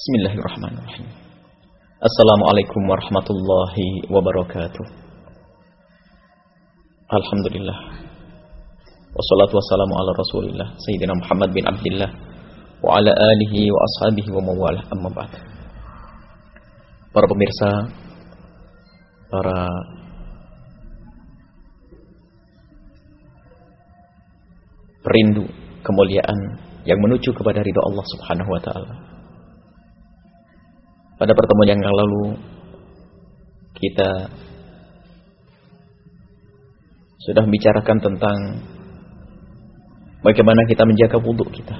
Bismillahirrahmanirrahim. Assalamualaikum warahmatullahi wabarakatuh. Alhamdulillah. Wassalatu wassalamu ala Rasulillah Sayyidina Muhammad bin Abdullah wa ala alihi wa ashabihi wa mawalah amma ba'd. Para pemirsa, para perindu kemuliaan yang menuju kepada ridha Allah Subhanahu wa taala. Pada pertemuan yang lalu kita sudah membicarakan tentang bagaimana kita menjaga wudhu kita.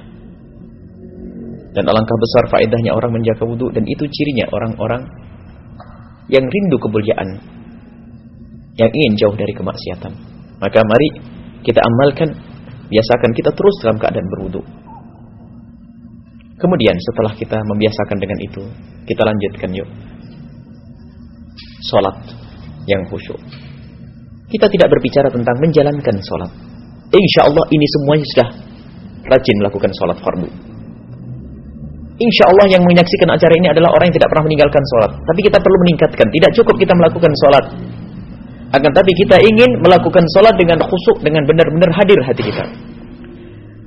Dan alangkah besar faedahnya orang menjaga wudhu dan itu cirinya orang-orang yang rindu kemuliaan, yang ingin jauh dari kemaksiatan. Maka mari kita amalkan, biasakan kita terus dalam keadaan berwudhu. Kemudian setelah kita membiasakan dengan itu, kita lanjutkan yuk. Salat yang khusyuk. Kita tidak berbicara tentang menjalankan salat. Insya Allah ini semuanya sudah rajin melakukan salat fardu. Insya Allah yang menyaksikan acara ini adalah orang yang tidak pernah meninggalkan salat. Tapi kita perlu meningkatkan. Tidak cukup kita melakukan salat. Akan tapi kita ingin melakukan salat dengan khusyuk, dengan benar-benar hadir hati kita.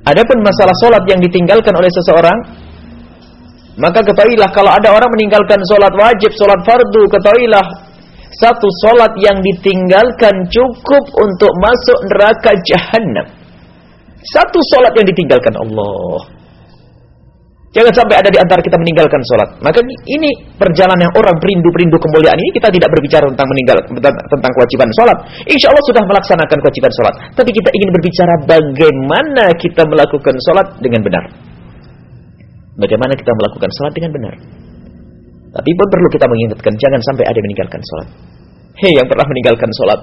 Adapun masalah salat yang ditinggalkan oleh seseorang, maka ketahuilah kalau ada orang meninggalkan solat wajib, solat fardu, ketahuilah satu solat yang ditinggalkan cukup untuk masuk neraka jahanam. Satu solat yang ditinggalkan Allah. Jangan sampai ada di antara kita meninggalkan solat. Maka ini perjalanan yang orang perindu-perindu kemuliaan ini kita tidak berbicara tentang meninggal tentang kewajiban solat. Insya Allah sudah melaksanakan kewajiban solat. Tapi kita ingin berbicara bagaimana kita melakukan solat dengan benar. Bagaimana kita melakukan salat dengan benar. Tapi pun perlu kita mengingatkan, jangan sampai ada meninggalkan salat. Hei yang pernah meninggalkan salat.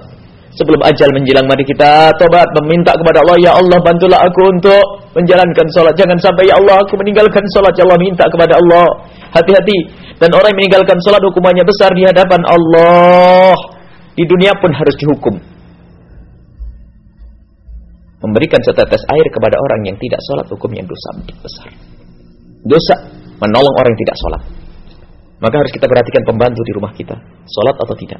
Sebelum ajal menjelang, mari kita tobat, meminta kepada Allah, Ya Allah bantulah aku untuk menjalankan salat. Jangan sampai, Ya Allah aku meninggalkan salat. Ya Allah minta kepada Allah. Hati-hati. Dan orang yang meninggalkan salat hukumannya besar di hadapan Allah. Di dunia pun harus dihukum. Memberikan setetes air kepada orang yang tidak salat hukumnya dosa besar dosa menolong orang yang tidak sholat. Maka harus kita perhatikan pembantu di rumah kita. Sholat atau tidak.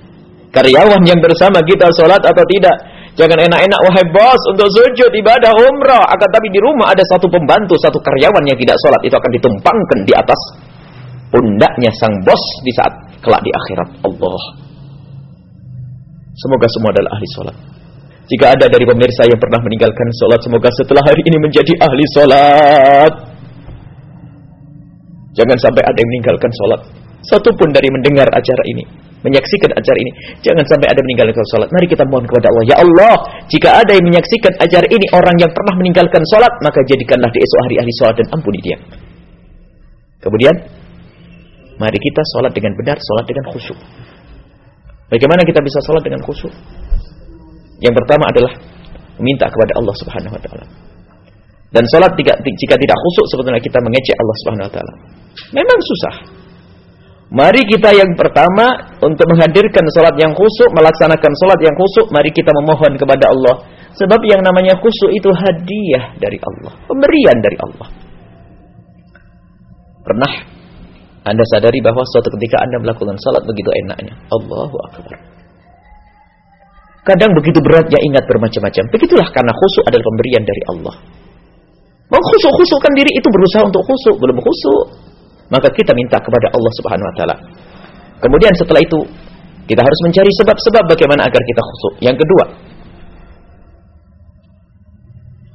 Karyawan yang bersama kita sholat atau tidak. Jangan enak-enak, wahai bos, untuk sujud ibadah umrah. Akan tapi di rumah ada satu pembantu, satu karyawan yang tidak sholat. Itu akan ditumpangkan di atas pundaknya sang bos di saat kelak di akhirat. Allah. Semoga semua adalah ahli sholat. Jika ada dari pemirsa yang pernah meninggalkan sholat, semoga setelah hari ini menjadi ahli sholat. Jangan sampai ada yang meninggalkan sholat. Satu pun dari mendengar acara ini. Menyaksikan acara ini. Jangan sampai ada yang meninggalkan sholat. Mari kita mohon kepada Allah. Ya Allah, jika ada yang menyaksikan acara ini orang yang pernah meninggalkan sholat, maka jadikanlah di esok hari ahli sholat dan ampuni dia. Kemudian, mari kita sholat dengan benar, sholat dengan khusyuk. Bagaimana kita bisa sholat dengan khusyuk? Yang pertama adalah meminta kepada Allah Subhanahu wa taala. Dan sholat jika, tidak khusyuk sebetulnya kita mengejek Allah Subhanahu wa taala. Memang susah. Mari kita yang pertama untuk menghadirkan sholat yang khusyuk, melaksanakan sholat yang khusyuk, mari kita memohon kepada Allah. Sebab yang namanya khusyuk itu hadiah dari Allah, pemberian dari Allah. Pernah Anda sadari bahwa suatu ketika Anda melakukan sholat begitu enaknya. Allahu Akbar. Kadang begitu beratnya ingat bermacam-macam. Begitulah karena khusyuk adalah pemberian dari Allah. Mau khusyuk-khusyukkan diri itu berusaha untuk khusyuk, belum khusyuk. Maka kita minta kepada Allah Subhanahu wa taala. Kemudian setelah itu kita harus mencari sebab-sebab bagaimana agar kita khusyuk. Yang kedua,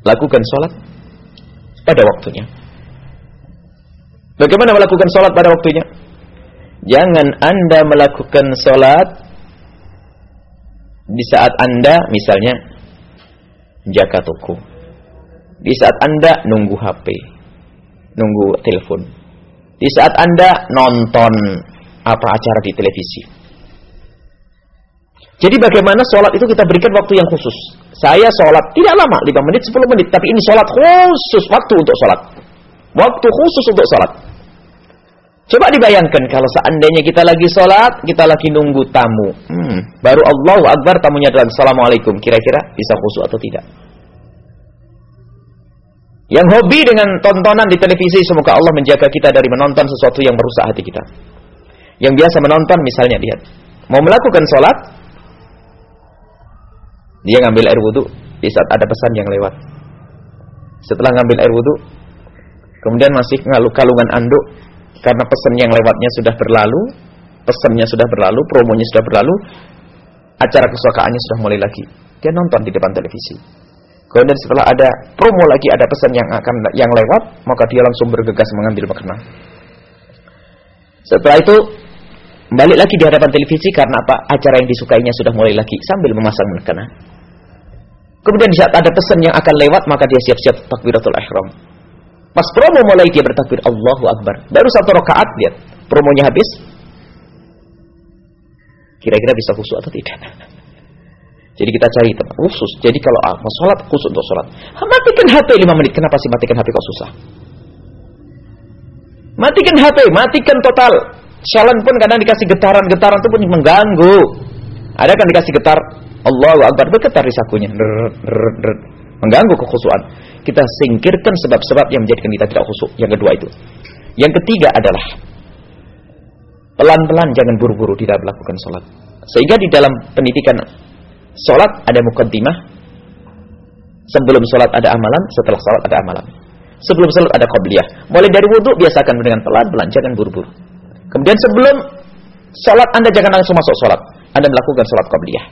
lakukan sholat pada waktunya. Bagaimana melakukan sholat pada waktunya? Jangan Anda melakukan sholat di saat Anda misalnya jaga toko. Di saat Anda nunggu HP, nunggu telepon. Di saat Anda nonton apa acara di televisi. Jadi bagaimana sholat itu kita berikan waktu yang khusus. Saya sholat tidak lama, 5 menit, 10 menit. Tapi ini sholat khusus, waktu untuk sholat. Waktu khusus untuk sholat. Coba dibayangkan kalau seandainya kita lagi sholat, kita lagi nunggu tamu. Hmm, baru Allah Akbar tamunya adalah Assalamualaikum. Kira-kira bisa khusus atau tidak? Yang hobi dengan tontonan di televisi, semoga Allah menjaga kita dari menonton sesuatu yang merusak hati kita. Yang biasa menonton misalnya lihat, mau melakukan sholat, dia ngambil air wudhu di saat ada pesan yang lewat. Setelah ngambil air wudhu, kemudian masih ngalu kalungan anduk karena pesan yang lewatnya sudah berlalu, pesannya sudah berlalu, promonya sudah berlalu, acara kesukaannya sudah mulai lagi. Dia nonton di depan televisi. Kemudian setelah ada promo lagi ada pesan yang akan yang lewat, maka dia langsung bergegas mengambil makanan. Setelah itu balik lagi di hadapan televisi karena apa? Acara yang disukainya sudah mulai lagi sambil memasang makanan. Kemudian di saat ada pesan yang akan lewat, maka dia siap-siap takbiratul ihram. Pas promo mulai dia bertakbir Allahu Akbar. Baru satu rakaat lihat promonya habis. Kira-kira bisa khusyuk atau tidak? Jadi kita cari tempat khusus. Jadi kalau ah, mau sholat, khusus untuk sholat. Matikan HP 5 menit. Kenapa sih matikan HP kok susah? Matikan HP, matikan total. Shalan pun kadang dikasih getaran-getaran itu pun mengganggu. Ada kan dikasih getar, Allahu Akbar, bergetar di sakunya. Mengganggu kekhusuan. Kita singkirkan sebab-sebab yang menjadikan kita tidak khusyuk. Yang kedua itu. Yang ketiga adalah pelan-pelan jangan buru-buru dalam melakukan sholat. Sehingga di dalam pendidikan Sholat ada mukaddimah. Sebelum sholat ada amalan, setelah sholat ada amalan. Sebelum sholat ada qabliyah. Mulai dari wudhu biasakan dengan pelan-pelan, jangan buru-buru. Kemudian sebelum sholat Anda jangan langsung masuk sholat. Anda melakukan sholat qabliyah.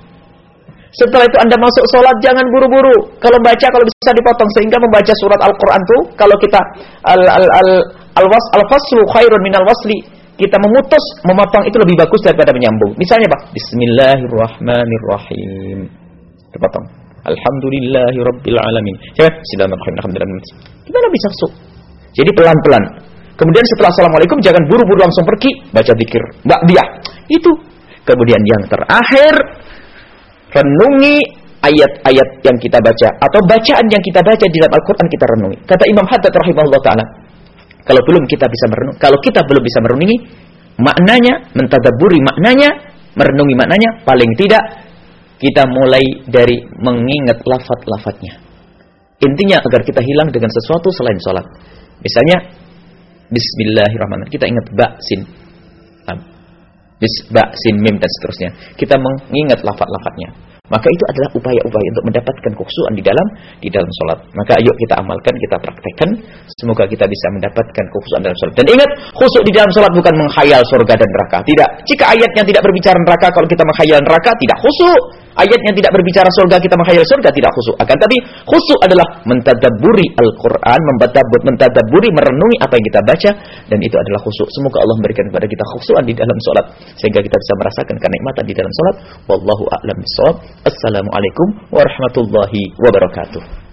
Setelah itu Anda masuk sholat jangan buru-buru. Kalau baca kalau bisa dipotong sehingga membaca surat Al-Qur'an itu kalau kita al al al al was al faslu khairun minal wasli kita memutus, memotong itu lebih bagus daripada menyambung. Misalnya Pak, Bismillahirrahmanirrahim. Dipotong. Alhamdulillahi Rabbil Bismillahirrahmanirrahim. Gimana bisa masuk? Jadi pelan-pelan. Kemudian setelah Assalamualaikum, jangan buru-buru langsung pergi. Baca zikir. Mbak dia. Itu. Kemudian yang terakhir, renungi ayat-ayat yang kita baca. Atau bacaan yang kita baca di dalam Al-Quran kita renungi. Kata Imam Haddad rahimahullah ta'ala. Kalau belum kita bisa merenung, kalau kita belum bisa merenungi maknanya, mentadaburi maknanya, merenungi maknanya, paling tidak kita mulai dari mengingat lafat-lafatnya. Intinya agar kita hilang dengan sesuatu selain sholat. Misalnya, Bismillahirrahmanirrahim. Kita ingat ba, sin. Bis, ba, sin, mim, dan seterusnya. Kita mengingat lafat-lafatnya. Maka itu adalah upaya-upaya untuk mendapatkan kekhusyuan di dalam di dalam sholat. Maka ayo kita amalkan, kita praktekkan. Semoga kita bisa mendapatkan kekhusyuan dalam sholat. Dan ingat, khusyuk di dalam sholat bukan menghayal surga dan neraka. Tidak. Jika ayatnya tidak berbicara neraka, kalau kita menghayal neraka, tidak khusyuk. Ayatnya tidak berbicara surga, kita menghayal surga, tidak khusyuk. Akan tapi khusyuk adalah mentadaburi Al-Quran, mentadaburi, merenungi apa yang kita baca. Dan itu adalah khusyuk. Semoga Allah memberikan kepada kita khusyuan di dalam sholat. Sehingga kita bisa merasakan kenikmatan di dalam sholat. Wallahu a'lam bishawab. Assalamualaikum warahmatullahi wabarakatuh.